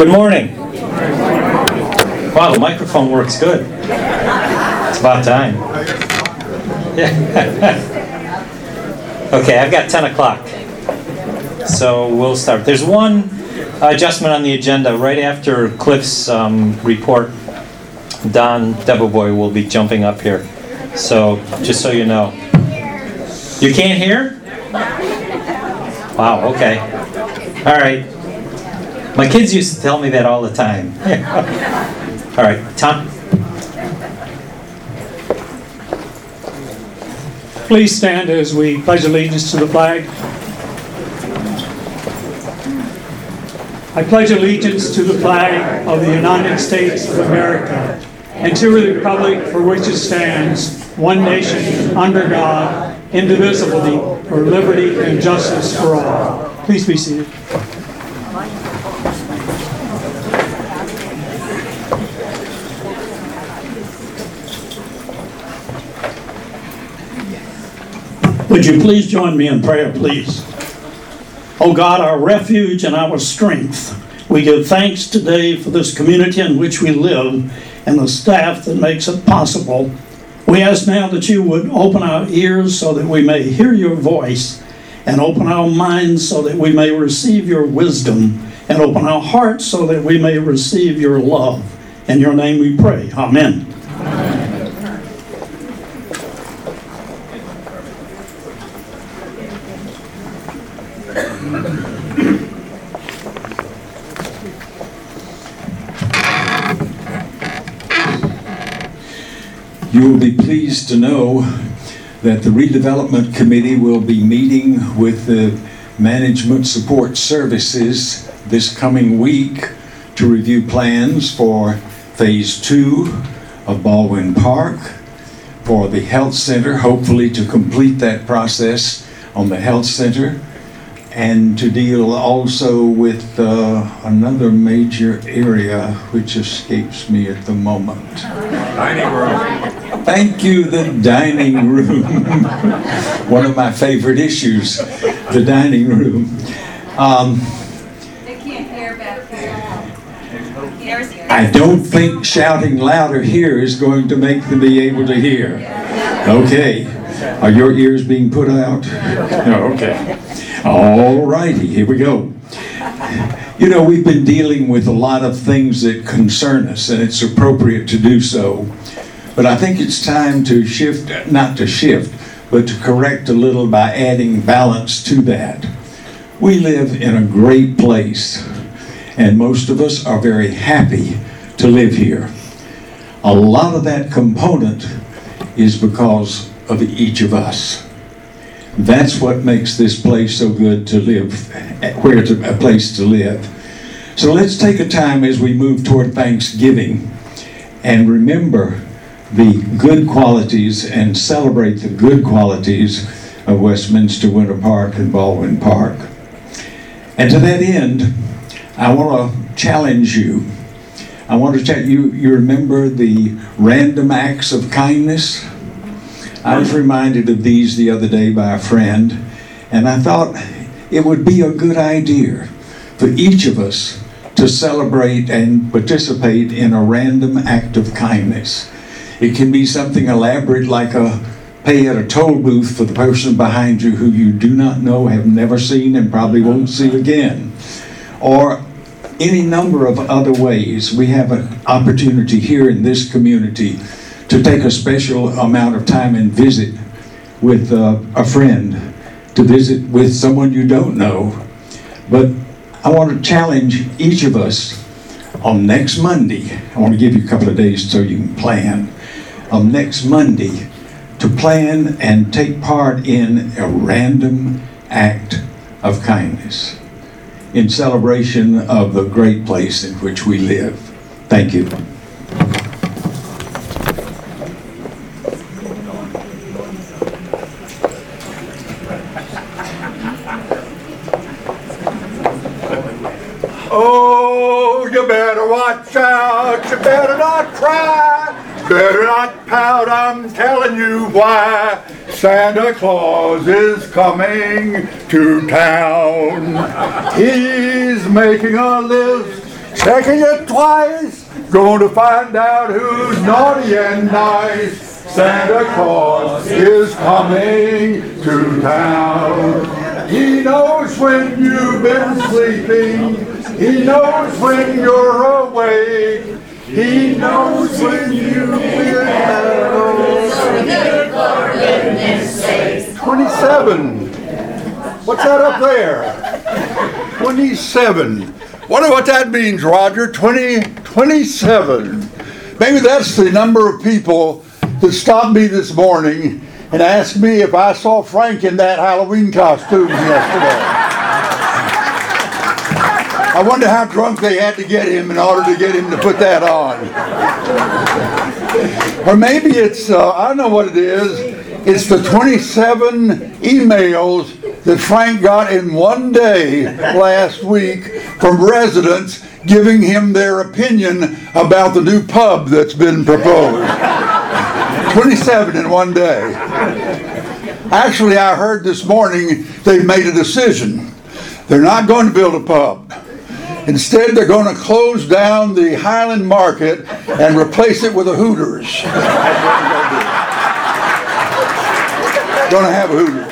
Good morning. Wow, the microphone works good. It's about time. Okay, I've got 10 o'clock. So we'll start. There's one adjustment on the agenda. Right after Cliff's um, report, Don Debevoy will be jumping up here. So, just so you know. You can't hear? Wow, okay. All right. My kids used to tell me that all the time. All right, Tom? Please stand as we pledge allegiance to the flag. I pledge allegiance to the flag of the United States of America and to the republic for which it stands, one nation, under God, indivisible, for liberty and justice for all. Please be seated. Would you please join me in prayer, please? Oh God, our refuge and our strength, we give thanks today for this community in which we live and the staff that makes it possible. We ask now that you would open our ears so that we may hear your voice and open our minds so that we may receive your wisdom and open our hearts so that we may receive your love. In your name we pray. Amen. You will be pleased to know that the redevelopment committee will be meeting with the management support services this coming week to review plans for phase two of Baldwin Park, for the health center, hopefully to complete that process on the health center, and to deal also with uh, another major area which escapes me at the moment. Dining room. Thank you, the dining room. One of my favorite issues, the dining room. Um, They can't hear back there. There's here. I don't think shouting louder here is going to make them be able to hear. Okay. Are your ears being put out? No, okay. All righty, here we go. You know, we've been dealing with a lot of things that concern us, and it's appropriate to do so. But I think it's time to shift, not to shift, but to correct a little by adding balance to that. We live in a great place, and most of us are very happy to live here. A lot of that component is because of each of us. That's what makes this place so good to live, where it's a place to live. So let's take a time as we move toward Thanksgiving and remember the good qualities and celebrate the good qualities of Westminster Winter Park and Baldwin Park. And to that end, I want to challenge you. I want to tell you. You remember the random acts of kindness? I was reminded of these the other day by a friend, and I thought it would be a good idea for each of us to celebrate and participate in a random act of kindness. It can be something elaborate like a pay at a toll booth for the person behind you who you do not know, have never seen, and probably won't see again. Or any number of other ways. We have an opportunity here in this community to take a special amount of time and visit with uh, a friend, to visit with someone you don't know. But I want to challenge each of us on next Monday. I want to give you a couple of days so you can plan. On next Monday, to plan and take part in a random act of kindness in celebration of the great place in which we live. Thank you. Oh, you better watch out, you better not cry, better not pout, I'm telling you why. Santa Claus is coming to town. He's making a list checking it twice. Going to find out who's naughty and nice. Santa Claus is coming to town. He knows when you've been sleeping. He knows when you're awake. He knows when you've been Twenty-seven. What's that up there? Twenty-seven. Wonder what that means, Roger. Twenty, twenty-seven. Maybe that's the number of people that stopped me this morning and asked me if I saw Frank in that Halloween costume yesterday. I wonder how drunk they had to get him in order to get him to put that on. Or maybe it's, uh, I don't know what it is. It's the 27 emails that Frank got in one day last week from residents giving him their opinion about the new pub that's been proposed. 27 in one day. Actually, I heard this morning they've made a decision. They're not going to build a pub. Instead, they're going to close down the Highland Market and replace it with a Hooters. Going to have a Hooters.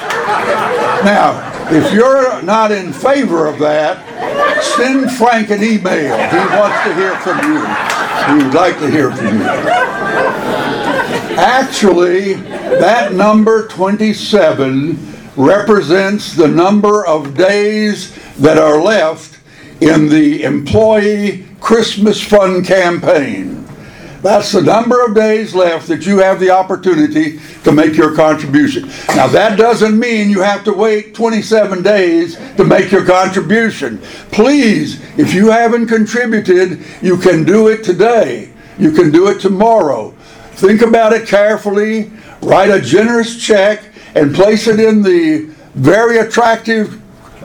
Now, if you're not in favor of that, send Frank an email. He wants to hear from you. He would like to hear from you. Actually, that number 27 represents the number of days that are left in the employee Christmas fund campaign. That's the number of days left that you have the opportunity to make your contribution. Now, that doesn't mean you have to wait 27 days to make your contribution. Please, if you haven't contributed, you can do it today. You can do it tomorrow. Think about it carefully, write a generous check, and place it in the very attractive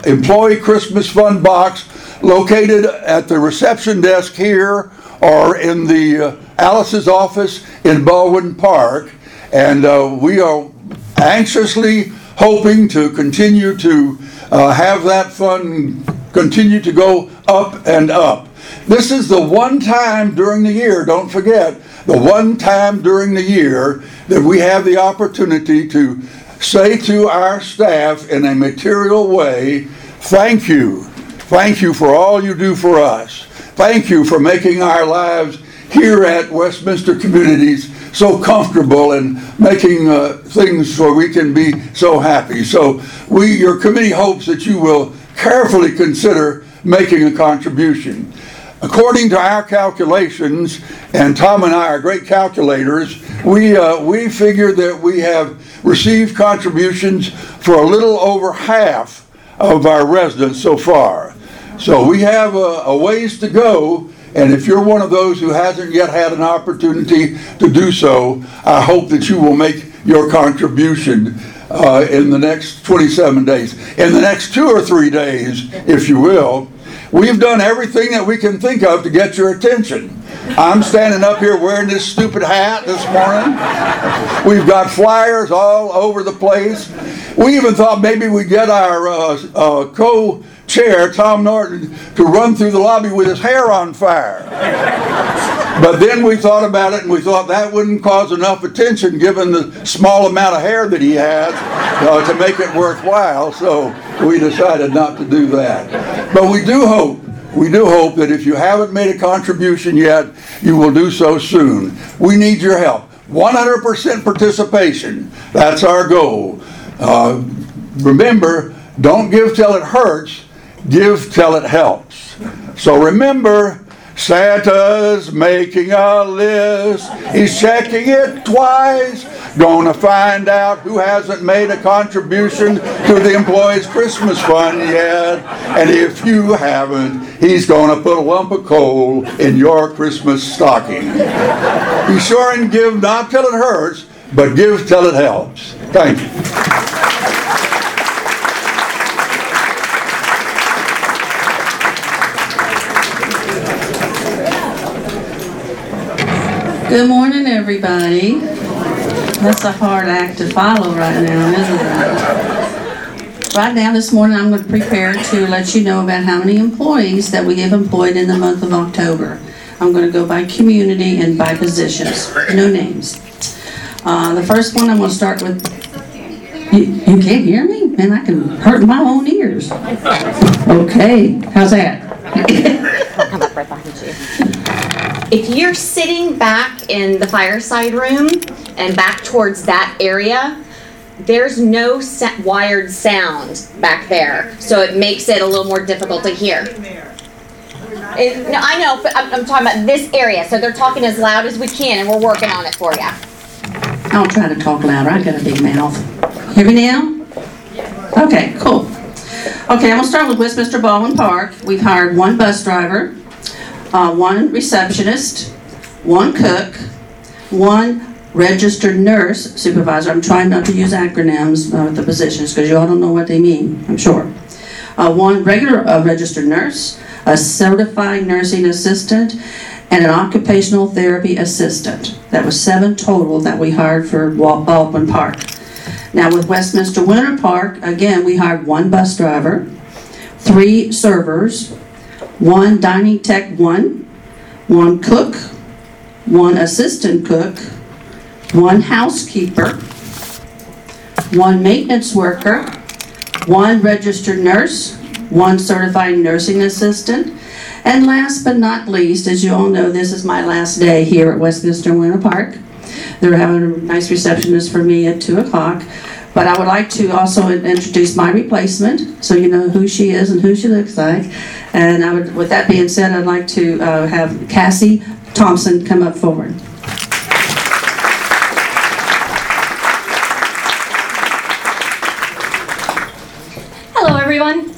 Employee Christmas Fund box located at the reception desk here or in the uh, Alice's office in Baldwin Park. And uh, we are anxiously hoping to continue to uh, have that fund continue to go up and up. This is the one time during the year, don't forget, the one time during the year that we have the opportunity to say to our staff in a material way, thank you. Thank you for all you do for us. Thank you for making our lives here at Westminster Communities so comfortable and making uh, things so we can be so happy. So we, your committee hopes that you will carefully consider making a contribution. According to our calculations, and Tom and I are great calculators, we, uh, we figure that we have received contributions for a little over half of our residents so far. So we have a, a ways to go, and if you're one of those who hasn't yet had an opportunity to do so, I hope that you will make your contribution uh, in the next 27 days. In the next two or three days, if you will, we've done everything that we can think of to get your attention. I'm standing up here wearing this stupid hat this morning. We've got flyers all over the place. We even thought maybe we'd get our uh, uh, co-chair, Tom Norton, to run through the lobby with his hair on fire. But then we thought about it and we thought that wouldn't cause enough attention given the small amount of hair that he has uh, to make it worthwhile. So we decided not to do that. But we do hope, we do hope that if you haven't made a contribution yet, you will do so soon. We need your help. 100% participation. That's our goal. Uh, remember, don't give till it hurts, give till it helps. So remember, Santa's making a list. He's checking it twice. Gonna find out who hasn't made a contribution to the employees' Christmas fund yet. And if you haven't, he's gonna put a lump of coal in your Christmas stocking. Be sure and give not till it hurts, but give till it helps. Thank you. Good morning, everybody. That's a hard act to follow right now, isn't it? right now this morning, I'm going to prepare to let you know about how many employees that we have employed in the month of October. I'm going to go by community and by positions, no names. Uh, The first one, I'm going to start with, you you can't hear me? Man, I can hurt my own ears. Okay, how's that? If you're sitting back in the fireside room and back towards that area, there's no wired sound back there, so it makes it a little more difficult to hear. It- no, I know, but I'm, I'm talking about this area, so they're talking as loud as we can, and we're working on it for you. I'll try to talk louder, I've got a big mouth. Hear me now? Okay, cool. Okay, I'm gonna start with Westminster Baldwin Park. We've hired one bus driver, uh, one receptionist, one cook, one registered nurse supervisor. I'm trying not to use acronyms uh, with the positions, because you all don't know what they mean, I'm sure. Uh, one regular uh, registered nurse, a certified nursing assistant, and an occupational therapy assistant. That was seven total that we hired for Baldwin Park. Now with Westminster Winter Park, again, we hired one bus driver, three servers, one dining tech one, one cook, one assistant cook, one housekeeper, one maintenance worker, one registered nurse, one certified nursing assistant, and last but not least, as you all know, this is my last day here at Westminster Winter Park. They're having a nice receptionist for me at 2 o'clock. But I would like to also introduce my replacement, so you know who she is and who she looks like. And I would, with that being said, I'd like to uh, have Cassie Thompson come up forward. Hello, everyone.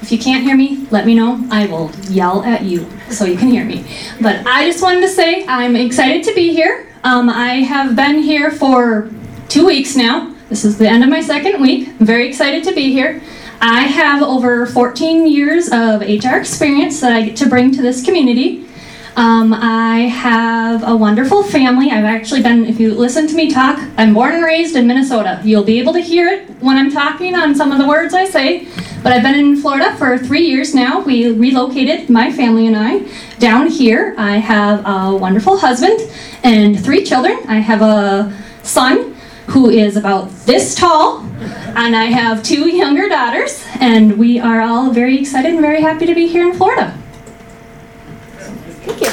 If you can't hear me, let me know. I will yell at you so you can hear me. But I just wanted to say I'm excited to be here. Um, I have been here for two weeks now. This is the end of my second week. I'm very excited to be here. I have over 14 years of HR experience that I get to bring to this community. Um, I have a wonderful family. I've actually been, if you listen to me talk, I'm born and raised in Minnesota. You'll be able to hear it when I'm talking on some of the words I say. But I've been in Florida for three years now. We relocated, my family and I, down here. I have a wonderful husband and three children. I have a son who is about this tall, and I have two younger daughters, and we are all very excited and very happy to be here in Florida. Thank you.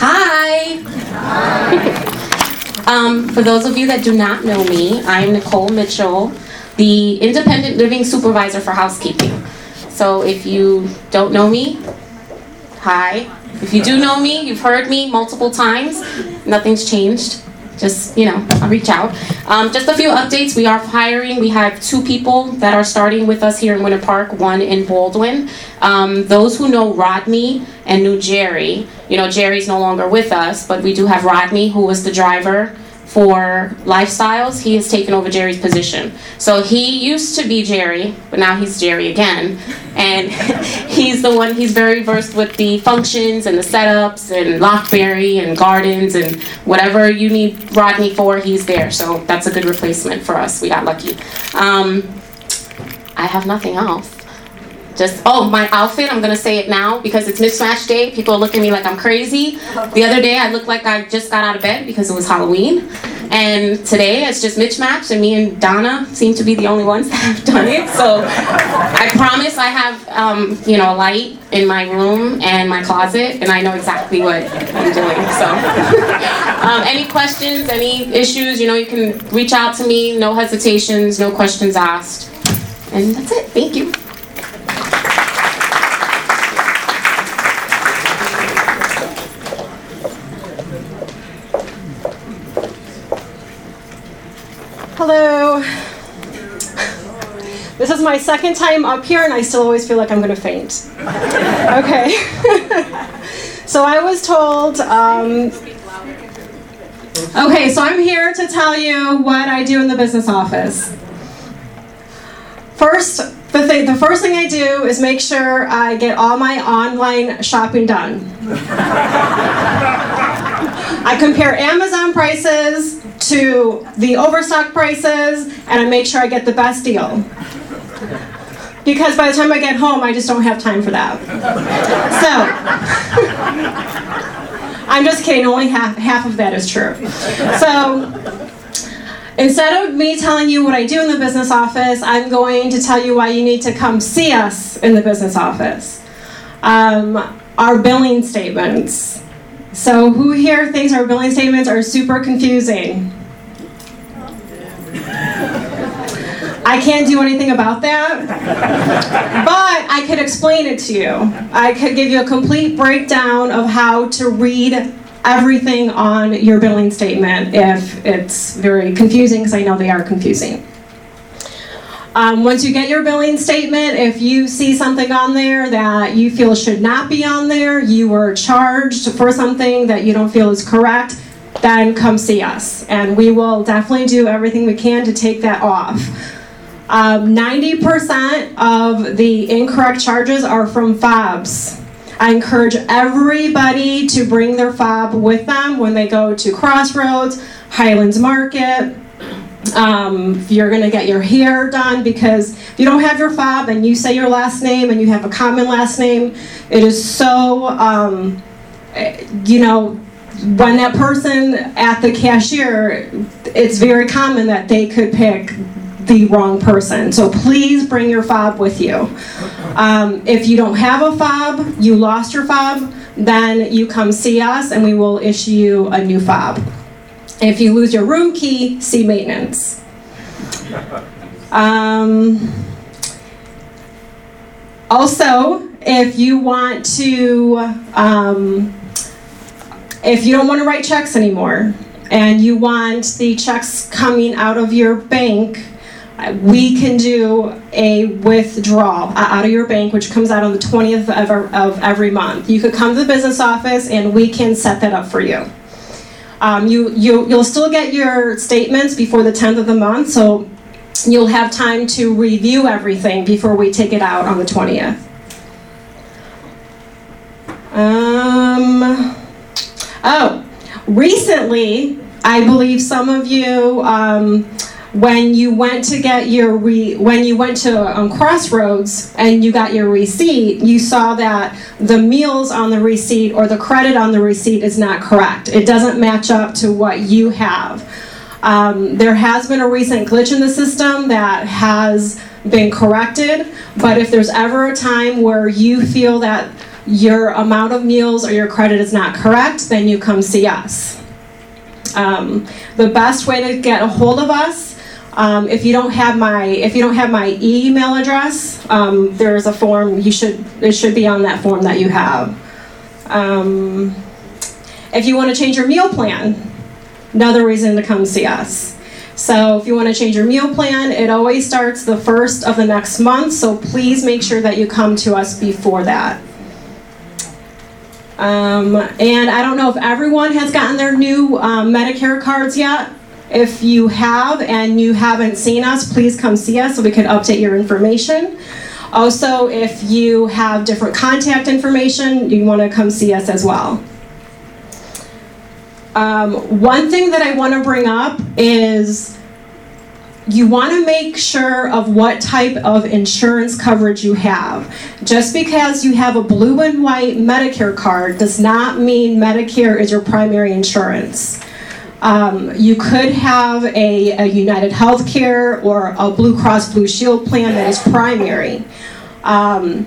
Hi. um, for those of you that do not know me, I am Nicole Mitchell, the independent living supervisor for housekeeping. So if you don't know me, hi. If you do know me, you've heard me multiple times. Nothing's changed. Just, you know, I'll reach out. Um, just a few updates. We are hiring. We have two people that are starting with us here in Winter Park, one in Baldwin. Um, those who know Rodney and knew Jerry, you know, Jerry's no longer with us, but we do have Rodney, who was the driver for Lifestyles. He has taken over Jerry's position. So he used to be Jerry, but now he's Jerry again. And he's the one, he's very versed with the functions and the setups and Lockberry and gardens and whatever you need Rodney for, he's there. So that's a good replacement for us. We got lucky. Um, I have nothing else. Just, oh, my outfit, I'm gonna say it now because it's mismatch day. People looking at me like I'm crazy. The other day, I looked like I just got out of bed because it was Halloween. And today, it's just mismatched, and me and Donna seem to be the only ones that have done it. So I promise I have, um, you know, a light in my room and my closet, and I know exactly what I'm doing. So, um, any questions, any issues, you know, you can reach out to me. No hesitations, no questions asked. And that's it. Thank you. Hello. This is my second time up here, and I still always feel like I'm going to faint. Okay. so I was told. Um, okay, so I'm here to tell you what I do in the business office. First, the thing, the first thing I do is make sure I get all my online shopping done. I compare Amazon prices to the overstock prices, and I make sure I get the best deal. Because by the time I get home, I just don't have time for that. So, I'm just kidding, only half, half of that is true. So, Instead of me telling you what I do in the business office, I'm going to tell you why you need to come see us in the business office. Um, our billing statements. So, who here thinks our billing statements are super confusing? I can't do anything about that, but I could explain it to you. I could give you a complete breakdown of how to read everything on your billing statement if it's very confusing, because I know they are confusing. Um, once you get your billing statement, if you see something on there that you feel should not be on there, you were charged for something that you don't feel is correct, then come see us. And we will definitely do everything we can to take that off. Um, 90% of the incorrect charges are from fobs. I encourage everybody to bring their fob with them when they go to Crossroads, Highlands Market. Um, you're going to get your hair done, because if you don't have your fob and you say your last name and you have a common last name, it is so, um, eh, you know, when that person at the cashier, it's very common that they could pick the wrong person. So please bring your fob with you. Um, if you don't have a fob, you lost your fob, then you come see us and we will issue you a new fob. If you lose your room key, see maintenance. Um, also, if you want to, um, if you don't want to write checks anymore and you want the checks coming out of your bank, we can do a withdrawal uh, out of your bank, which comes out on the 20th of, of every month. You could come to the business office and we can set that up for you. Um, you, you, you'll still get your statements before the 10th of the month, so you'll have time to review everything before we take it out on the 20th. Um, oh, recently, I believe some of you, um, when you went to get your re, when you went to um, Crossroads and you got your receipt, you saw that the meals on the receipt or the credit on the receipt is not correct. It doesn't match up to what you have. Um, there has been a recent glitch in the system that has been corrected, but if there's ever a time where you feel that your amount of meals or your credit is not correct, then you come see us. Um, the best way to get a hold of us, um, if you don't have my if you don't have my email address, um, there's a form you should it should be on that form that you have. Um, if you want to change your meal plan, another reason to come see us. So if you want to change your meal plan, it always starts the first of the next month. So please make sure that you come to us before that. Um, and I don't know if everyone has gotten their new um, Medicare cards yet. If you have and you haven't seen us, please come see us so we can update your information. Also, if you have different contact information, you want to come see us as well. Um, one thing that I want to bring up is you want to make sure of what type of insurance coverage you have. Just because you have a blue and white Medicare card does not mean Medicare is your primary insurance. Um, you could have a, a United Healthcare or a Blue Cross Blue Shield plan that is primary. Um,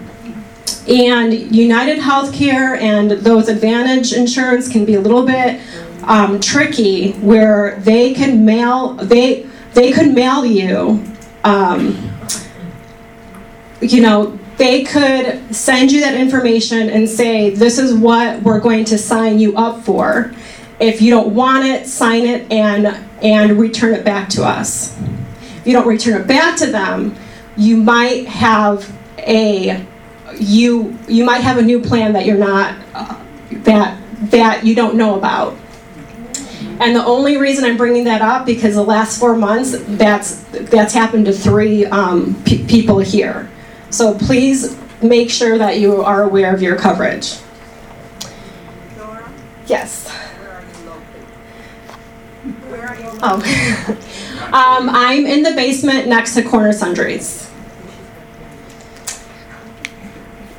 and United Healthcare and those Advantage insurance can be a little bit um, tricky where they can mail they they could mail you um, you know they could send you that information and say this is what we're going to sign you up for if you don't want it sign it and and return it back to us if you don't return it back to them you might have a you you might have a new plan that you're not uh, that that you don't know about And the only reason I'm bringing that up, because the last four months, that's, that's happened to three um, pe- people here. So please make sure that you are aware of your coverage. Yes. Oh. um, I'm in the basement next to Corner Sundries.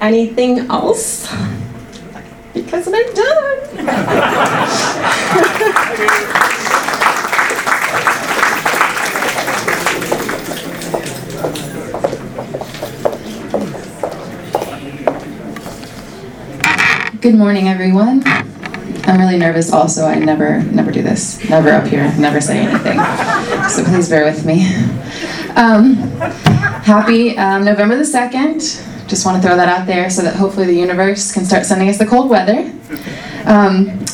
Anything else? Because I'm done. Good morning, everyone. I'm really nervous also. I never never do this. Never up here, never say anything. So please bear with me. Um, happy um, November the 2nd. Just want to throw that out there so that hopefully the universe can start sending us the cold weather. Um,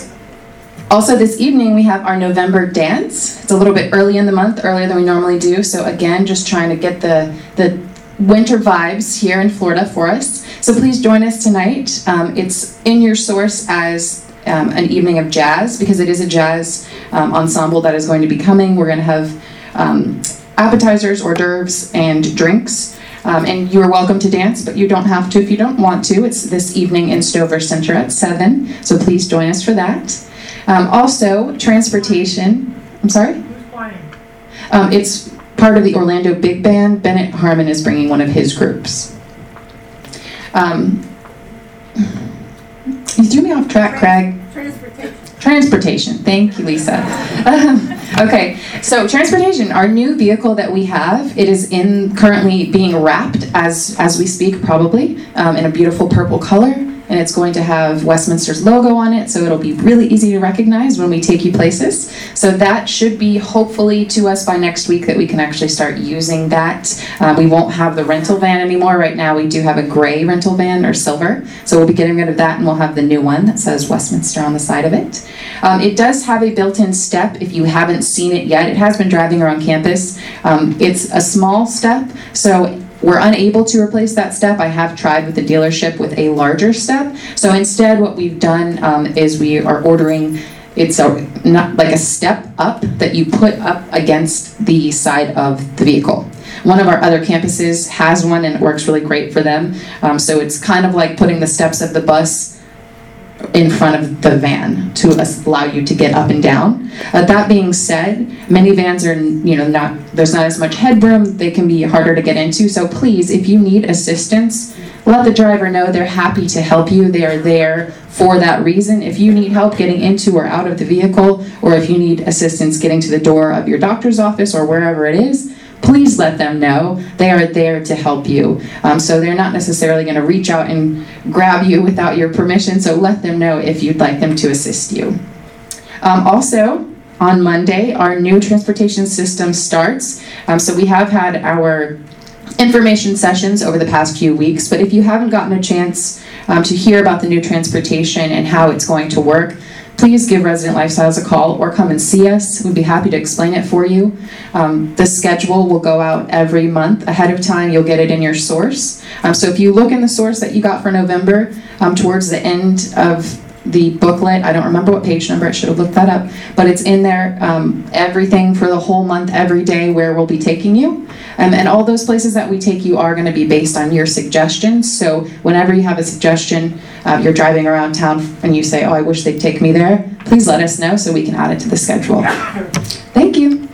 also, this evening we have our November dance. It's a little bit early in the month, earlier than we normally do. So again, just trying to get the the winter vibes here in Florida for us. So please join us tonight. Um, it's in your source as um, an evening of jazz because it is a jazz um, ensemble that is going to be coming. We're going to have um, appetizers, hors d'oeuvres, and drinks. Um, and you are welcome to dance, but you don't have to if you don't want to. It's this evening in Stover Center at 7, so please join us for that. Um, also, transportation. I'm sorry? Um, it's part of the Orlando Big Band. Bennett Harmon is bringing one of his groups. Um, you threw me off track, Craig. Transportation. Transportation. Thank you, Lisa. Um, okay, so transportation, our new vehicle that we have, it is in currently being wrapped as as we speak, probably um, in a beautiful purple color, and it's going to have Westminster's logo on it, so it'll be really easy to recognize when we take you places. So that should be hopefully to us by next week that we can actually start using that. Uh, we won't have the rental van anymore. Right now, we do have a gray rental van or silver, so we'll be getting rid of that, and we'll have the new one that says Westminster on the side of it. Um, it does have a built-in step. If you haven't seen it yet, it has been driving around campus. Um, it's a small step, so we're unable to replace that step. I have tried with the dealership with a larger step. So instead, what we've done um, is we are ordering. It's a not like a step up that you put up against the side of the vehicle. One of our other campuses has one, and it works really great for them. Um, so it's kind of like putting the steps of the bus in front of the van to allow you to get up and down. Uh, that being said, many vans are, you know, not, there's not as much headroom, they can be harder to get into. So please, if you need assistance, let the driver know they're happy to help you. They are there for that reason. If you need help getting into or out of the vehicle, or if you need assistance getting to the door of your doctor's office or wherever it is, please let them know they are there to help you. Um, so they're not necessarily going to reach out and grab you without your permission. So let them know if you'd like them to assist you. Um, also, on Monday, our new transportation system starts. Um, so we have had our information sessions over the past few weeks, but if you haven't gotten a chance um, to hear about the new transportation and how it's going to work, please give Resident Lifestyles a call or come and see us. We'd be happy to explain it for you. Um, the schedule will go out every month ahead of time. You'll get it in your source. Um, so if you look in the source that you got for November, um, towards the end of the booklet, I don't remember what page number, I should have looked that up, but it's in there, um, everything for the whole month, every day where we'll be taking you. Um, and all those places that we take you are going to be based on your suggestions. So whenever you have a suggestion, uh, you're driving around town and you say, oh, I wish they'd take me there, please let us know so we can add it to the schedule. Thank you.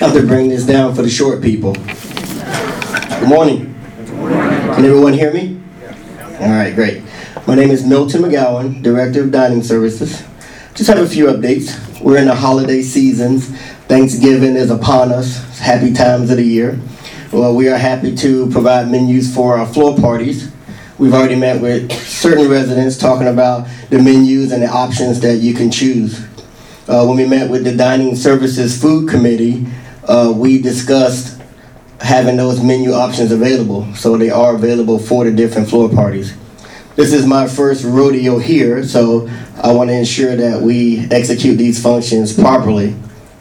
Have to bring this down for the short people. Good morning. Can everyone hear me? All right, great. My name is Milton McGowan, Director of Dining Services. Just have a few updates. We're in the holiday seasons. Thanksgiving is upon us. It's happy times of the year. Well, we are happy to provide menus for our floor parties. We've already met with certain residents talking about the menus and the options that you can choose. Uh, when we met with the Dining Services Food Committee, uh, we discussed having those menu options available, so they are available for the different floor parties. This is my first rodeo here, so I want to ensure that we execute these functions properly.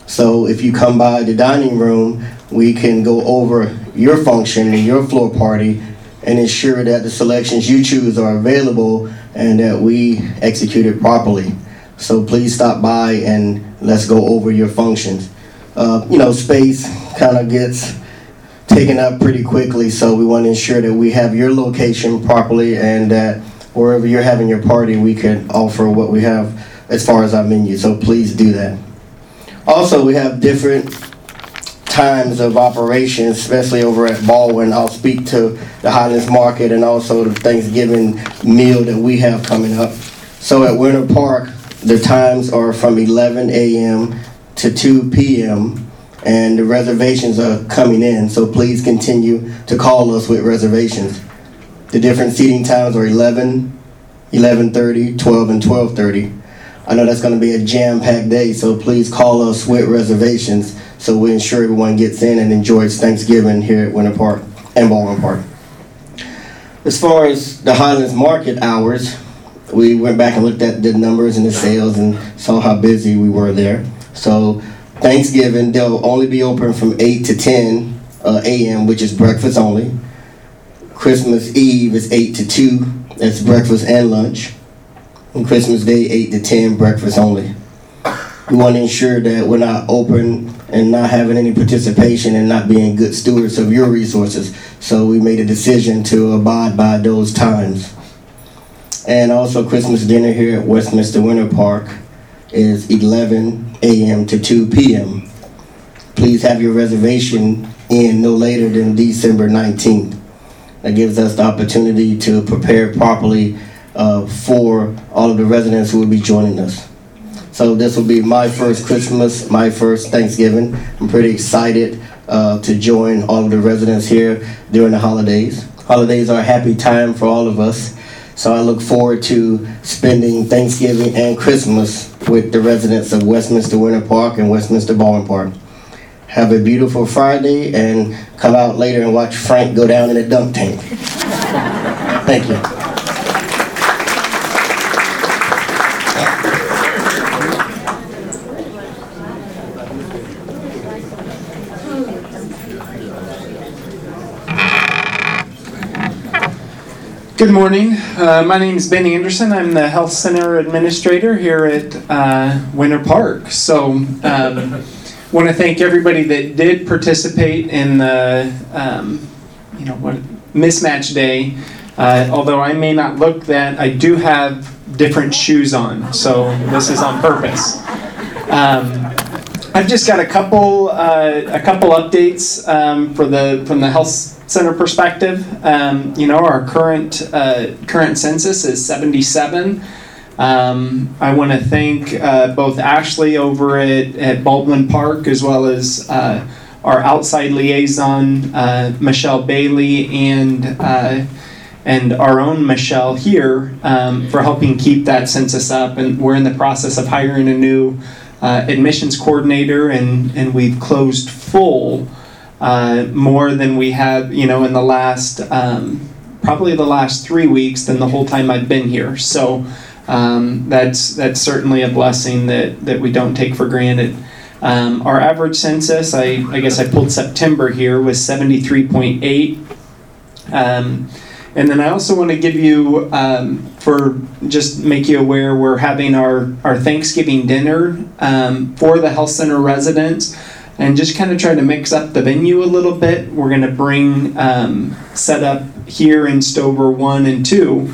So if you come by the dining room, we can go over your function and your floor party and ensure that the selections you choose are available and that we execute it properly. So please stop by and let's go over your functions. Uh, you know, space kind of gets taken up pretty quickly, so we want to ensure that we have your location properly and that wherever you're having your party, we can offer what we have as far as our menu. So please do that. Also, we have different times of operation, especially over at Baldwin. I'll speak to the Highlands Market and also the Thanksgiving meal that we have coming up. So at Winter Park, the times are from 11 a.m. to 2 p.m. and the reservations are coming in. So please continue to call us with reservations. The different seating times are 11, 11:30, 12, and 12:30. I know that's going to be a jam-packed day, so please call us with reservations so we ensure everyone gets in and enjoys Thanksgiving here at Winter Park and Baldwin Park. As far as the Highlands Market hours, we went back and looked at the numbers and the sales and saw how busy we were there. So Thanksgiving, they'll only be open from 8 to 10 uh, a.m., which is breakfast only. Christmas Eve is 8 to 2, that's breakfast and lunch. And Christmas Day, 8 to 10, breakfast only. We want to ensure that we're not open and not having any participation and not being good stewards of your resources. So we made a decision to abide by those times. And also Christmas dinner here at Westminster Winter Park is 11 a.m. to 2 p.m. Please have your reservation in no later than December 19th. That gives us the opportunity to prepare properly uh, for all of the residents who will be joining us. So this will be my first Christmas, my first Thanksgiving. I'm pretty excited uh, to join all of the residents here during the holidays. Holidays are a happy time for all of us. So I look forward to spending Thanksgiving and Christmas with the residents of Westminster Winter Park and Westminster Baldwin Park. Have a beautiful Friday and come out later and watch Frank go down in a dunk tank. Thank you. Good morning. Uh, my name is Ben Anderson. I'm the Health Center Administrator here at uh, Winter Park. So, um, want to thank everybody that did participate in the, um, you know, what mismatch day. Uh, although I may not look that, I do have different shoes on, so this is on purpose. Um, I've just got a couple uh, a couple updates um, for the from the health center perspective. Um, you know, our current uh, current census is 77. Um, I want to thank uh, both Ashley over at, at Baldwin Park as well as uh, our outside liaison uh, Michelle Bailey and uh, and our own Michelle here um, for helping keep that census up. And we're in the process of hiring a new uh, admissions coordinator, and and we've closed full uh, more than we have, you know, in the last um, probably the last three weeks than the whole time I've been here. So um, that's that's certainly a blessing that that we don't take for granted. Um, our average census, I, I guess I pulled September here, was 73.8. Um, and then I also want to give you, um, for just make you aware, we're having our, our Thanksgiving dinner um, for the health center residents and just kind of try to mix up the venue a little bit. We're going to bring um, set up here in Stover 1 and 2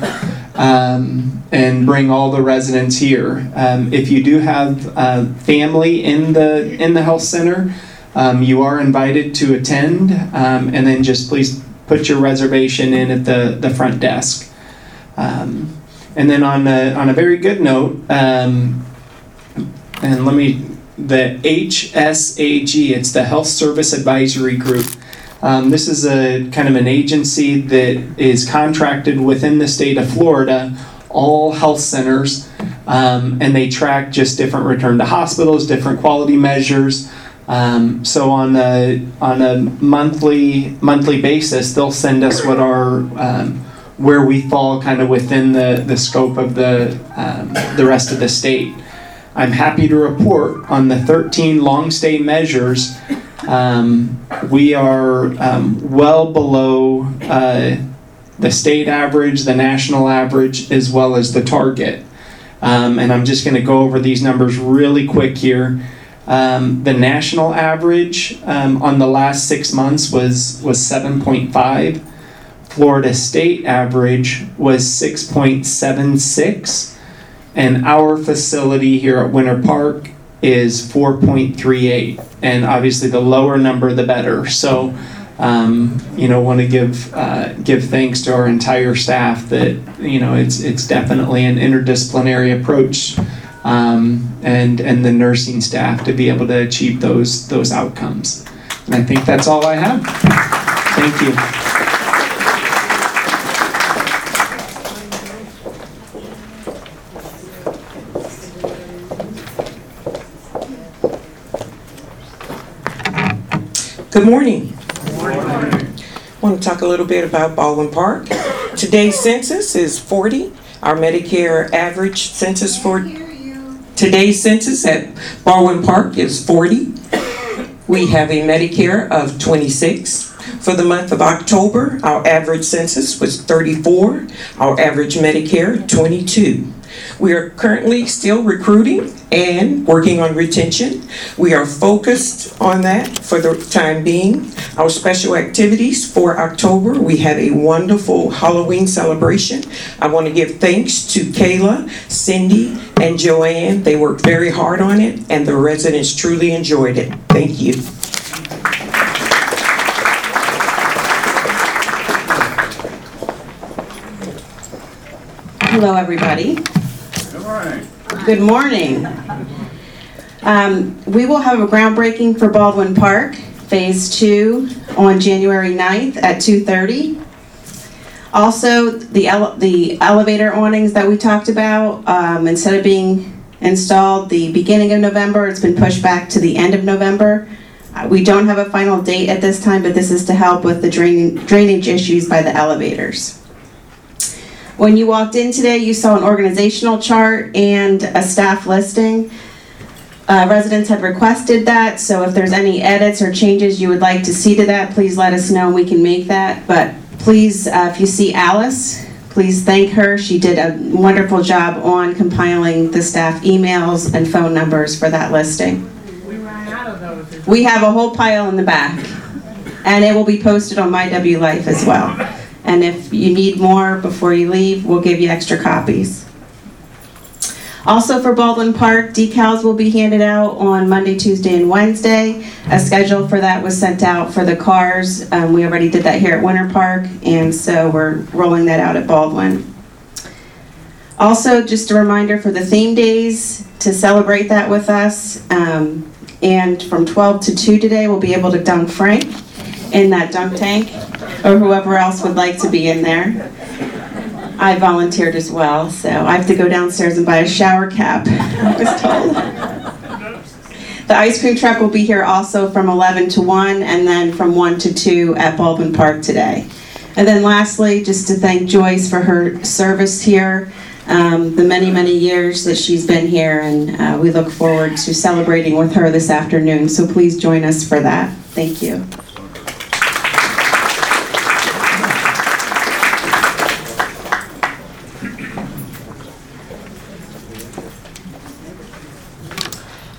um, and bring all the residents here. Um, if you do have uh, family in the, in the health center, um, you are invited to attend um, and then just please put your reservation in at the, the front desk. Um, and then on a, on a very good note, and let me, the HSAG, it's the Health Service Advisory Group. Um, this is a kind of an agency that is contracted within the state of Florida, all health centers, um, and they track just different return to hospitals, different quality measures. Um, so on a on a monthly monthly basis, they'll send us what our um, where we fall kind of within the, the scope of the um, the rest of the state. I'm happy to report on the 13 long stay measures. Um, we are um, well below uh, the state average, the national average, as well as the target. Um, and I'm just going to go over these numbers really quick here. Um, the national average um, on the last six months was was 7.5. Florida state average was 6.76, and our facility here at Winter Park is 4.38. And obviously, the lower number, the better. So. Um, you know, want to give uh, give thanks to our entire staff that you know it's it's definitely an interdisciplinary approach, um, and and the nursing staff to be able to achieve those those outcomes. And I think that's all I have. Thank you. Good morning. I Want to talk a little bit about Baldwin Park. Today's census is 40. Our Medicare average census for today's census at Baldwin Park is 40. We have a Medicare of 26. For the month of October, our average census was 34. Our average Medicare, 22. We are currently still recruiting and working on retention. We are focused on that for the time being. Our special activities for October, we had a wonderful Halloween celebration. I want to give thanks to Kayla, Cindy, and Joanne. They worked very hard on it, and the residents truly enjoyed it. Thank you. Hello, everybody. Good morning. Um, we will have a groundbreaking for Baldwin Park, Phase Two, on January 9th at 2:30. Also, the ele- the elevator awnings that we talked about, um, instead of being installed the beginning of November, it's been pushed back to the end of November. Uh, We don't have a final date at this time, but this is to help with the drain- drainage issues by the elevators. When you walked in today, you saw an organizational chart and a staff listing. Uh, residents had requested that, so if there's any edits or changes you would like to see to that, please let us know and we can make that. But please, uh, if you see Alice, please thank her. She did a wonderful job on compiling the staff emails and phone numbers for that listing. We ran out of those. We have a whole pile in the back, and it will be posted on My W Life as well. And if you need more before you leave, we'll give you extra copies. Also for Baldwin Park, decals will be handed out on Monday, Tuesday, and Wednesday. A schedule for that was sent out for the cars. Um, we already did that here at Winter Park, and so we're rolling that out at Baldwin. Also, just a reminder for the theme days to celebrate that with us. Um, and from 12 to 2 today, we'll be able to dunk Frank in that dunk tank, or whoever else would like to be in there. I volunteered as well, so I have to go downstairs and buy a shower cap, I was told. The ice cream truck will be here also from 11 to 1, and then from 1 to 2 at Baldwin Park today. And then lastly, just to thank Joyce for her service here, um, the many, many years that she's been here, and uh, we look forward to celebrating with her this afternoon. So please join us for that. Thank you.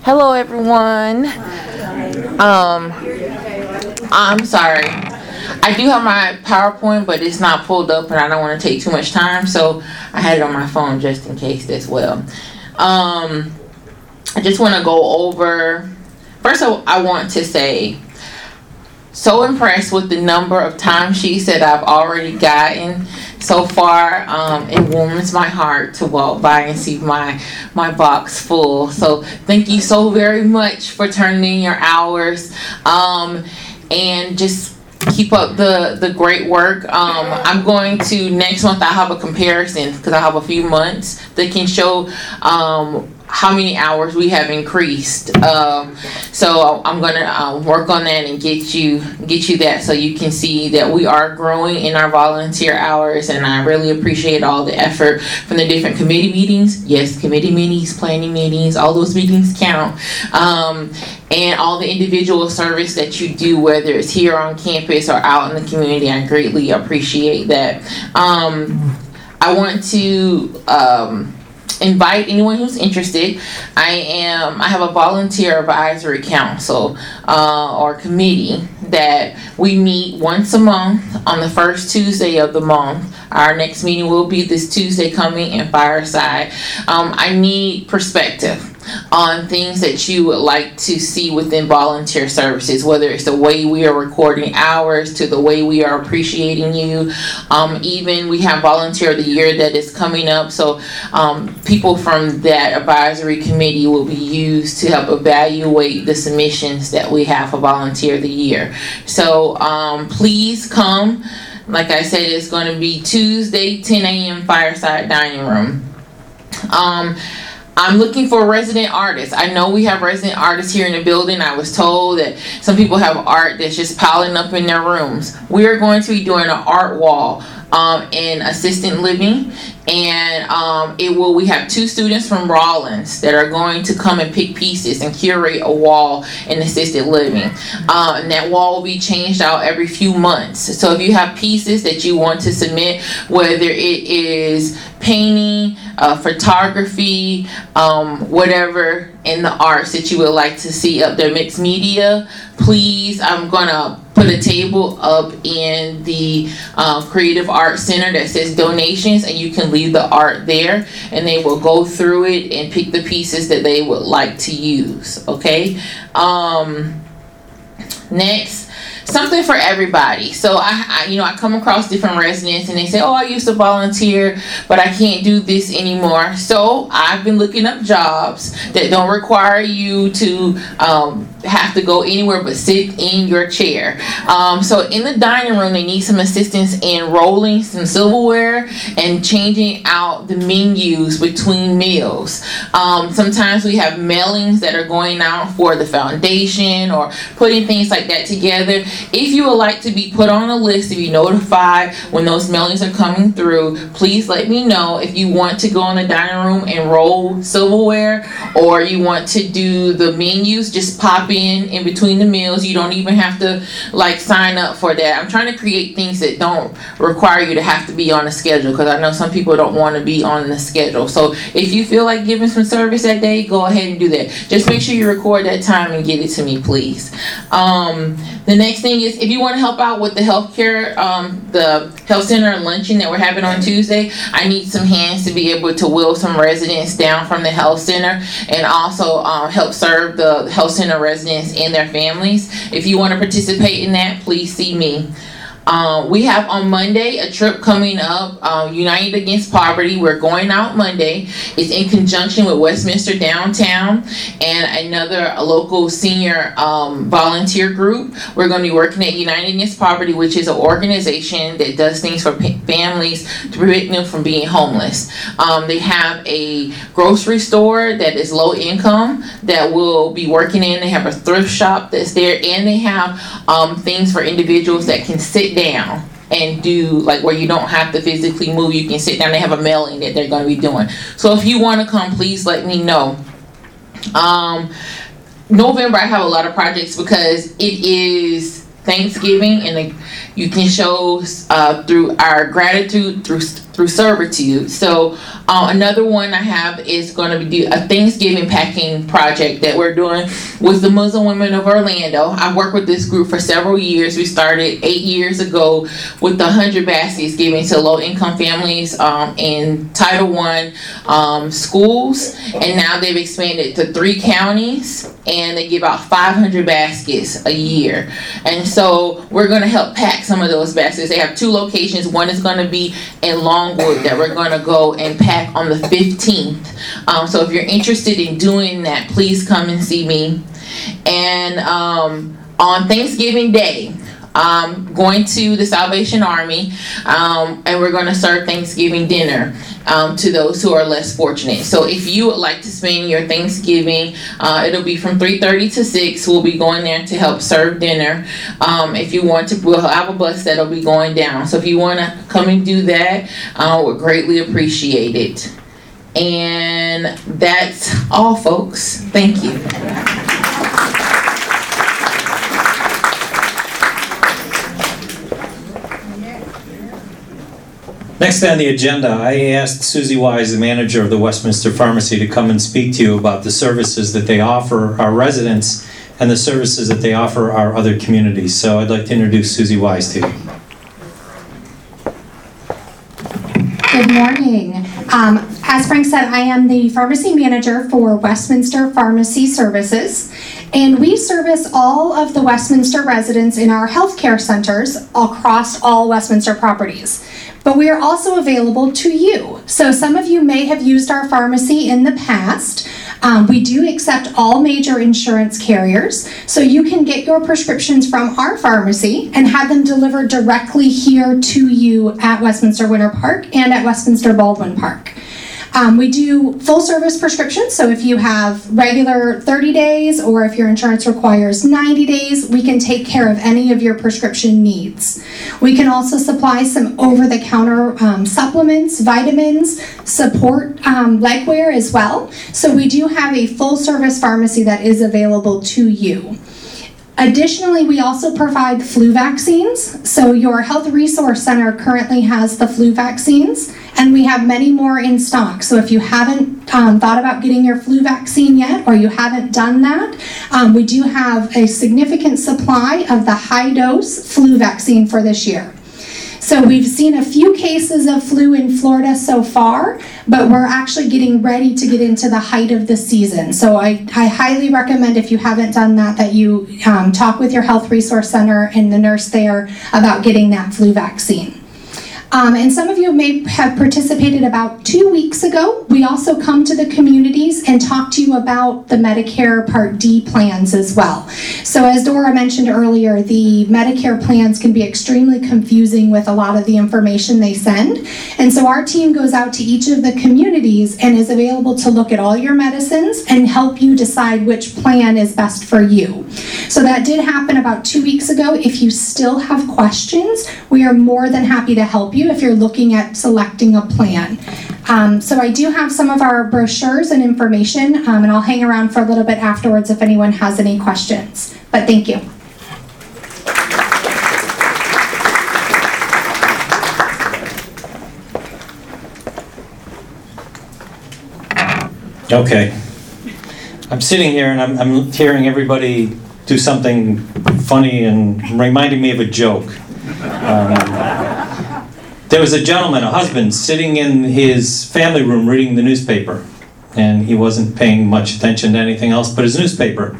Hello, everyone. Um, I'm sorry. I do have my PowerPoint, but it's not pulled up, and I don't want to take too much time, so I had it on my phone just in case as well. Um, I just want to go over. First, of all, I want to say, so impressed with the number of timesheets that I've already gotten so far. Um, it warms my heart to walk by and see my my box full. So thank you so very much for turning in your hours, um, and just keep up the the great work. Um, I'm going to next month. I have a comparison because I have a few months that can show. Um, how many hours we have increased. Um, so I'm gonna uh, work on that and get you get you that so you can see that we are growing in our volunteer hours, and I really appreciate all the effort from the different committee meetings. Yes, committee meetings, planning meetings, all those meetings count. Um, and all the individual service that you do, whether it's here on campus or out in the community, I greatly appreciate that. Um, I want to um, invite anyone who's interested. I am I have a volunteer advisory council uh, or committee that we meet once a month on the first Tuesday of the month. Our next meeting will be this Tuesday coming in Fireside. Um, I need perspective on things that you would like to see within volunteer services, whether it's the way we are recording hours to the way we are appreciating you. Um, even we have volunteer of the year that is coming up, so um, people from that advisory committee will be used to help evaluate the submissions that we have for volunteer of the year. So um, please come. Like I said, it's going to be Tuesday, 10 a.m. Fireside Dining Room. Um, I'm looking for resident artists. I know we have resident artists here in the building. I was told that some people have art that's just piling up in their rooms. We are going to be doing an art wall um, in assistant living, and um, it will. We have two students from Rollins that are going to come and pick pieces and curate a wall in assisted living. Uh, and that wall will be changed out every few months. So if you have pieces that you want to submit, whether it is painting, uh, photography, um, whatever in the arts that you would like to see up there, mixed media, please, I'm gonna put a table up in the uh, Creative Arts Center that says donations, and you can leave the art there, and they will go through it and pick the pieces that they would like to use. Okay. Um, next something for everybody. So I, I, you know, I come across different residents and they say, "Oh, I used to volunteer, but I can't do this anymore." So I've been looking up jobs that don't require you to um, have to go anywhere but sit in your chair. Um, so in the dining room, they need some assistance in rolling some silverware and changing out the menus between meals. Um, sometimes we have mailings that are going out for the foundation or putting things like that together. If you would like to be put on a list to be notified when those mailings are coming through, please let me know if you want to go in the dining room and roll silverware or you want to do the menus, just pop in in between the meals. You don't even have to like sign up for that. I'm trying to create things that don't require you to have to be on a schedule because I know some people don't want to be on the schedule. So if you feel like giving some service that day, go ahead and do that. Just make sure you record that time and get it to me, please. Um, the next thing is if you want to help out with the healthcare, um, the health center luncheon that we're having on Tuesday, I need some hands to be able to wheel some residents down from the health center and also um, help serve the health center residents and their families. If you want to participate in that, please see me. Uh, we have on Monday a trip coming up, uh, United Against Poverty. We're going out Monday. It's in conjunction with Westminster Downtown and another local senior um, volunteer group. We're going to be working at United Against Poverty, which is an organization that does things for pa- families to prevent them from being homeless. Um, they have a grocery store that is low income that will be working in. They have a thrift shop that's there, and they have um, things for individuals that can sit down and do like where you don't have to physically move you can sit down they have a mailing that they're going to be doing. So if you want to come please let me know. Um november i have a lot of projects because it is thanksgiving and you can show uh, through our gratitude through through servitude so uh, another one i have is going to be a thanksgiving packing project that we're doing with the muslim women of orlando. I worked with this group for several years. We started eight years ago with the 100 baskets given to low income families um, in title one um, schools. And now they've expanded to three counties and they give out 500 baskets a year. And so we're going to help pack some of those baskets. They have two locations. One is going to be in that we're going to go and pack on the 15th um, so if you're interested in doing that please come and see me and um, on thanksgiving day um, going to the Salvation Army, um, and we're going to serve Thanksgiving dinner. Um, to those who are less fortunate. So if you would like to spend your Thanksgiving, uh, it'll be from 3:30 to 6. We'll be going there to help serve dinner. Um, if you want to, we'll have a bus that'll be going down. So if you want to come and do that, uh, we'd greatly appreciate it. And that's all, folks. Thank you. Next on the agenda, I asked Susie Wise, the manager of the Westminster Pharmacy, to come and speak to you about the services that they offer our residents and the services that they offer our other communities. So I'd like to introduce Susie Wise to you. Good morning. Um, as Frank said, I am the pharmacy manager for Westminster Pharmacy Services, and we service all of the Westminster residents in our healthcare centers across all Westminster properties. But we are also available to you. So some of you may have used our pharmacy in the past. Um, we do accept all major insurance carriers, so you can get your prescriptions from our pharmacy and have them delivered directly here to you at Westminster Winter Park and at Westminster Baldwin Park. Um, we do full service prescriptions, so if you have regular 30 days or if your insurance requires 90 days, we can take care of any of your prescription needs. We can also supply some over the counter um, supplements, vitamins, support um, legwear as well. So we do have a full service pharmacy that is available to you. Additionally, we also provide flu vaccines. So, your Health Resource Center currently has the flu vaccines, and we have many more in stock. So, if you haven't um, thought about getting your flu vaccine yet, or you haven't done that, um, we do have a significant supply of the high dose flu vaccine for this year. So we've seen a few cases of flu in Florida so far, but we're actually getting ready to get into the height of the season. So I, I highly recommend if you haven't done that, that you um, talk with your health resource center and the nurse there about getting that flu vaccine. Um, and some of you may have participated about two weeks ago. We also come to the communities and talk to you about the Medicare Part D plans as well. So, as Dora mentioned earlier, the Medicare plans can be extremely confusing with a lot of the information they send. And so, our team goes out to each of the communities and is available to look at all your medicines and help you decide which plan is best for you. So, that did happen about two weeks ago. If you still have questions, we are more than happy to help you if you're looking at selecting a plan. Um, so I do have some of our brochures and information, um, and I'll hang around for a little bit afterwards if anyone has any questions. But thank you. Okay. I'm sitting here and I'm, I'm hearing everybody do something funny and reminding me of a joke. Um, there was a gentleman, a husband, sitting in his family room reading the newspaper. And he wasn't paying much attention to anything else but his newspaper.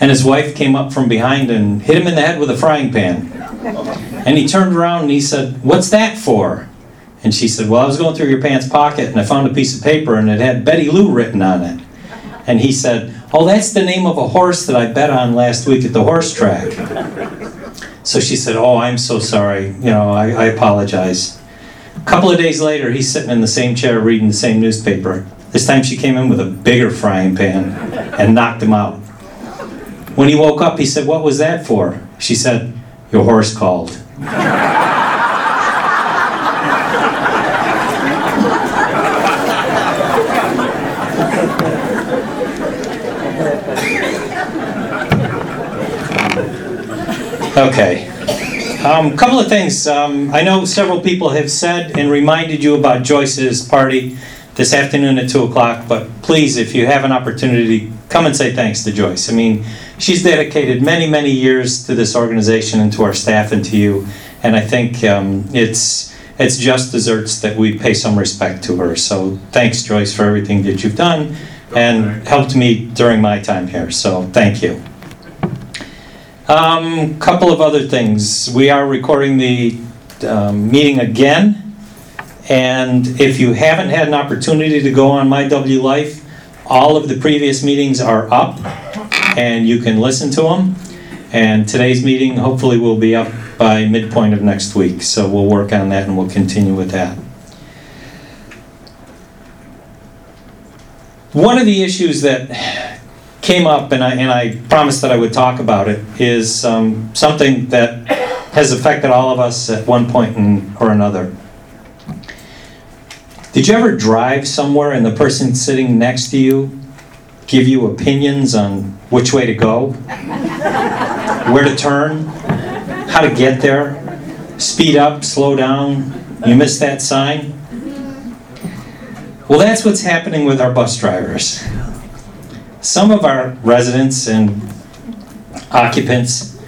And his wife came up from behind and hit him in the head with a frying pan. And he turned around and he said, What's that for? And she said, Well, I was going through your pants pocket and I found a piece of paper and it had Betty Lou written on it. And he said, Oh, that's the name of a horse that I bet on last week at the horse track. So she said, Oh, I'm so sorry. You know, I, I apologize. A couple of days later, he's sitting in the same chair reading the same newspaper. This time she came in with a bigger frying pan and knocked him out. When he woke up, he said, What was that for? She said, Your horse called. Okay. A um, couple of things. Um, I know several people have said and reminded you about Joyce's party this afternoon at 2 o'clock, but please, if you have an opportunity, come and say thanks to Joyce. I mean, she's dedicated many, many years to this organization and to our staff and to you, and I think um, it's it's just desserts that we pay some respect to her. So thanks, Joyce, for everything that you've done and helped me during my time here. So thank you. Um, couple of other things. We are recording the um, meeting again, and if you haven't had an opportunity to go on My W Life, all of the previous meetings are up, and you can listen to them. And today's meeting hopefully will be up by midpoint of next week, so we'll work on that and we'll continue with that. One of the issues that came up, and I, and I promised that I would talk about it, is um, something that has affected all of us at one point in- or another. Did you ever drive somewhere and the person sitting next to you give you opinions on which way to go, where to turn, how to get there, speed up, slow down, you missed that sign? Well, that's what's happening with our bus drivers. Some of our residents and occupants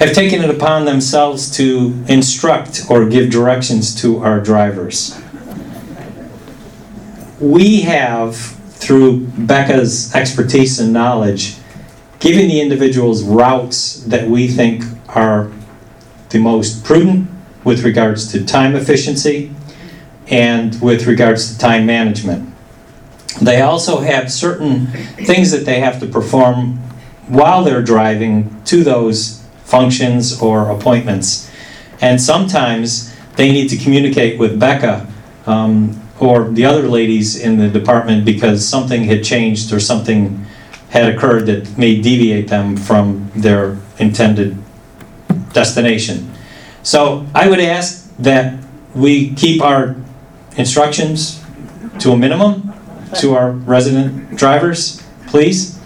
have taken it upon themselves to instruct or give directions to our drivers. We have, through Becca's expertise and knowledge, given the individuals routes that we think are the most prudent with regards to time efficiency and with regards to time management. They also have certain things that they have to perform while they're driving to those functions or appointments. And sometimes they need to communicate with Becca um, or the other ladies in the department because something had changed or something had occurred that may deviate them from their intended destination. So I would ask that we keep our instructions to a minimum to our resident drivers, please.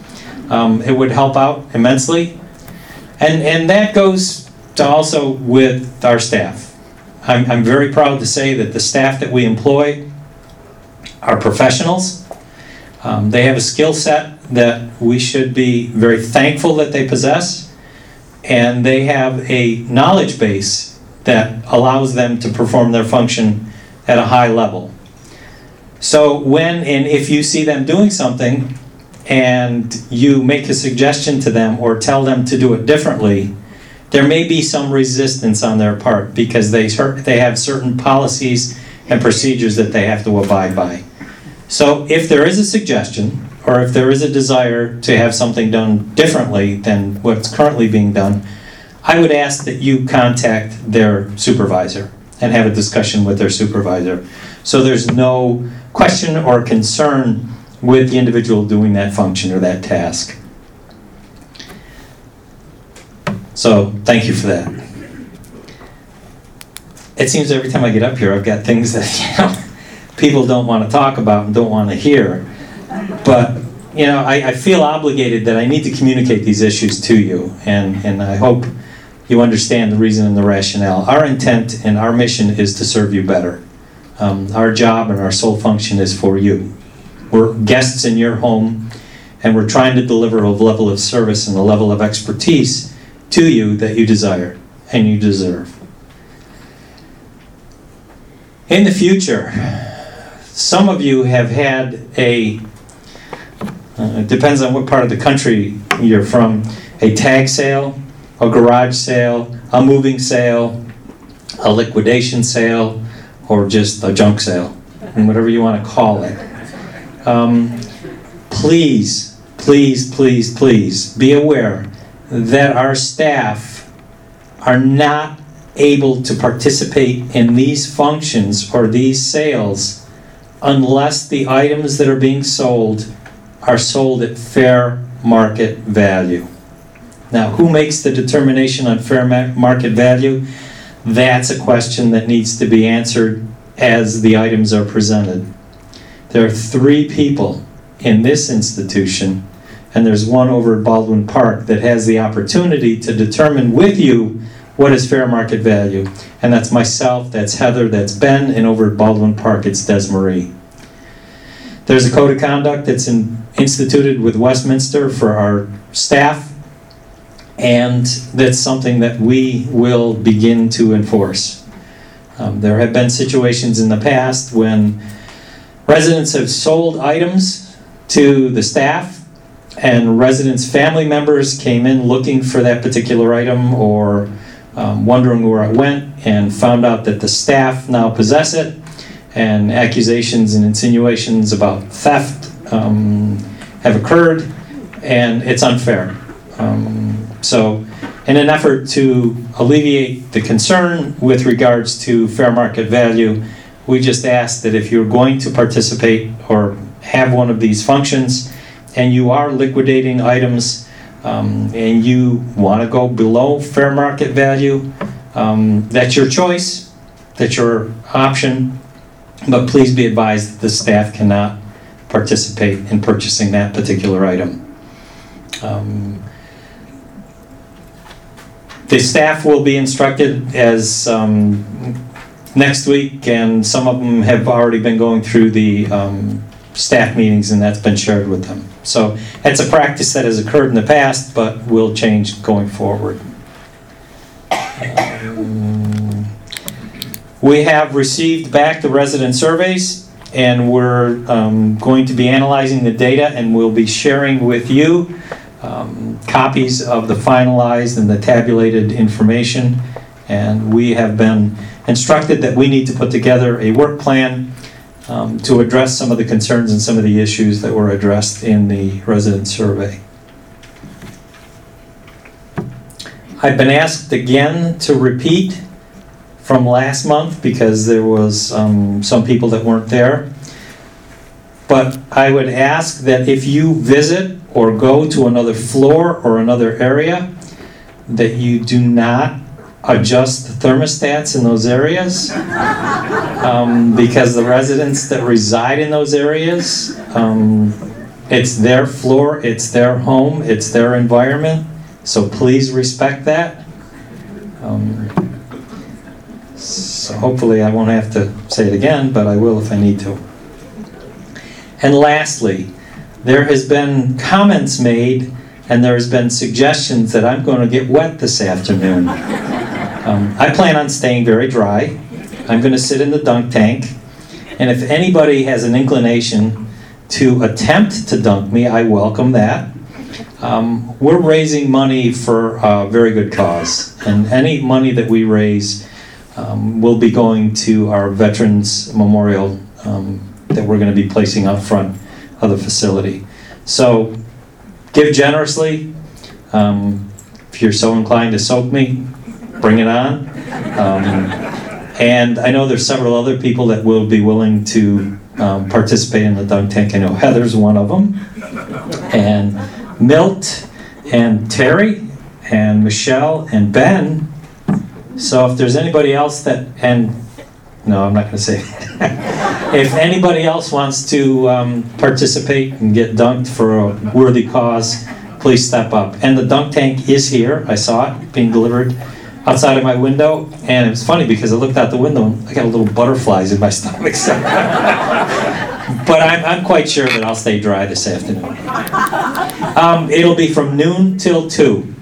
Um, It would help out immensely. And, and that goes to also with our staff. I'm, I'm very proud to say that the staff that we employ are professionals. Um, They have a skill set that we should be very thankful that they possess. And they have a knowledge base that allows them to perform their function at a high level. So when and if you see them doing something and you make a suggestion to them or tell them to do it differently, there may be some resistance on their part because they they have certain policies and procedures that they have to abide by. So if there is a suggestion or if there is a desire to have something done differently than what's currently being done, I would ask that you contact their supervisor and have a discussion with their supervisor. So there's no question or concern with the individual doing that function or that task. So, thank you for that. It seems every time I get up here, I've got things that, you know, people don't want to talk about and don't want to hear. But, you know, I, I feel obligated that I need to communicate these issues to you, and, and I hope you understand the reason and the rationale. Our intent and our mission is to serve you better. Um, our job and our sole function is for you. We're guests in your home, and we're trying to deliver a level of service and a level of expertise to you that you desire and you deserve. In the future, some of you have had a, uh, it depends on what part of the country you're from, a tag sale, a garage sale, a moving sale, a liquidation sale, or just a junk sale, and whatever you want to call it. Um, please, please, please, please be aware that our staff are not able to participate in these functions or these sales unless the items that are being sold are sold at fair market value. Now, who makes the determination on fair market value? That's a question that needs to be answered as the items are presented. There are three people in this institution, and there's one over at Baldwin Park that has the opportunity to determine with you what is fair market value. And that's myself, that's Heather, that's Ben, and over at Baldwin Park, it's Des Marie. There's a code of conduct that's in, instituted with Westminster for our staff, and that's something that we will begin to enforce. Um, there have been situations in the past when residents have sold items to the staff, and residents' family members came in looking for that particular item or um, wondering where it went and found out that the staff now possess it, and accusations and insinuations about theft um, have occurred, and it's unfair. Um, so, in an effort to alleviate the concern with regards to fair market value, we just ask that if you're going to participate or have one of these functions and you are liquidating items um, and you want to go below fair market value, um, that's your choice, that's your option, but please be advised that the staff cannot participate in purchasing that particular item. Um, The staff will be instructed as um, next week, and some of them have already been going through the um, staff meetings, and that's been shared with them. So it's a practice that has occurred in the past, but will change going forward. Um, We have received back the resident surveys, and we're um, going to be analyzing the data, and we'll be sharing with you um, copies of the finalized and the tabulated information. And we have been instructed that we need to put together a work plan um, to address some of the concerns and some of the issues that were addressed in the resident survey. I've been asked again to repeat from last month because there was um, some people that weren't there. But I would ask that if you visit or go to another floor or another area, that you do not adjust the thermostats in those areas. Um, because the residents that reside in those areas, um, it's their floor, it's their home, it's their environment. So please respect that. Um, so hopefully I won't have to say it again, but I will if I need to. And lastly, there has been comments made and there has been suggestions that I'm going to get wet this afternoon. Um, I plan on staying very dry. I'm going to sit in the dunk tank. And if anybody has an inclination to attempt to dunk me, I welcome that. Um, we're raising money for a very good cause. And any money that we raise um, will be going to our Veterans Memorial um, that we're going to be placing up front of the facility. So give generously. Um, if you're so inclined to soak me, bring it on. Um, and I know there's several other people that will be willing to um, participate in the dunk tank. I know Heather's one of them, and Milt, and Terry, and Michelle, and Ben. So if there's anybody else that, and no, I'm not going to say. if anybody else wants to um, participate and get dunked for a worthy cause, please step up. And the dunk tank is here. I saw it being delivered outside of my window, and it was funny because I looked out the window and I got a little butterflies in my stomach. So. but I'm, I'm quite sure that I'll stay dry this afternoon. Um, it'll be from noon till two.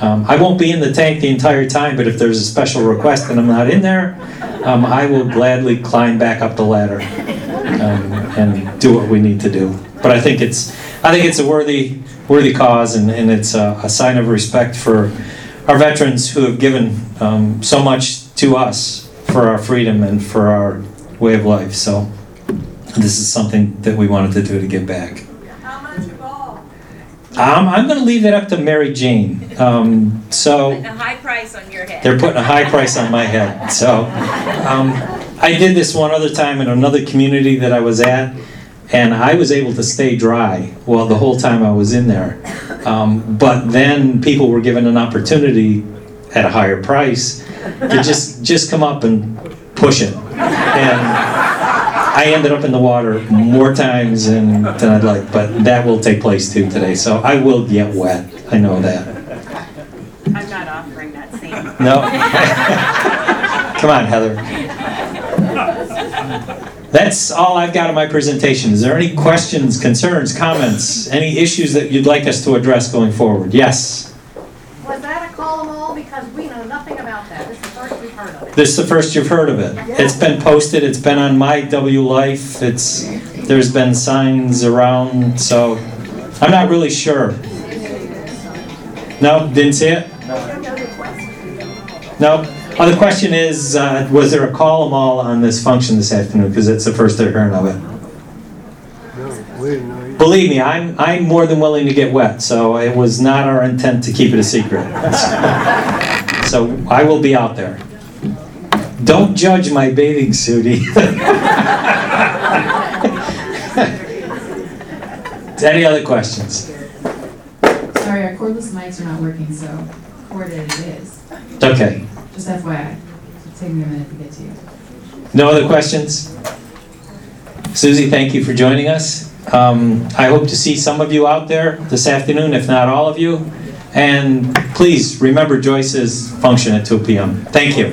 Um, I won't be in the tank the entire time, but if there's a special request and I'm not in there, um, I will gladly climb back up the ladder um, and do what we need to do. But I think it's, I think it's a worthy, worthy cause, and, and it's a, a sign of respect for our veterans who have given um, so much to us for our freedom and for our way of life. So this is something that we wanted to do to give back. Um, I'm going to leave that up to Mary Jane. Um, so Putting a high price on your head. they're putting a high price on my head. So um, I did this one other time in another community that I was at, and I was able to stay dry well the whole time I was in there. Um, but then people were given an opportunity at a higher price to just just come up and push it, and I ended up in the water more times than, than I'd like. But that will take place too today, so I will get wet. I know that. I'm not offering that same. No. Come on, Heather. That's all I've got in my presentation. Is there any questions, concerns, comments, any issues that you'd like us to address going forward? Yes. Was that a call 'em all? Because we know nothing about that. This is the first we've heard of it. This is the first you've heard of it. It's been posted, it's been on my W Life, it's, there's been signs around, so I'm not really sure. No, didn't see it? No? Oh, the question is, uh, was there a call 'em all on this function this afternoon? Because it's the first they're hearing of it. Believe me, I'm, I'm more than willing to get wet, so it was not our intent to keep it a secret. So I will be out there. Don't judge my bathing suit. Any other questions? Sorry, our cordless mics are not working, so corded it is. Okay. Just FYI. It'll take me a minute to get to you. No other questions? Susie, thank you for joining us. Um, I hope to see some of you out there this afternoon, if not all of you. And please remember Joyce's function at 2 p.m. Thank you.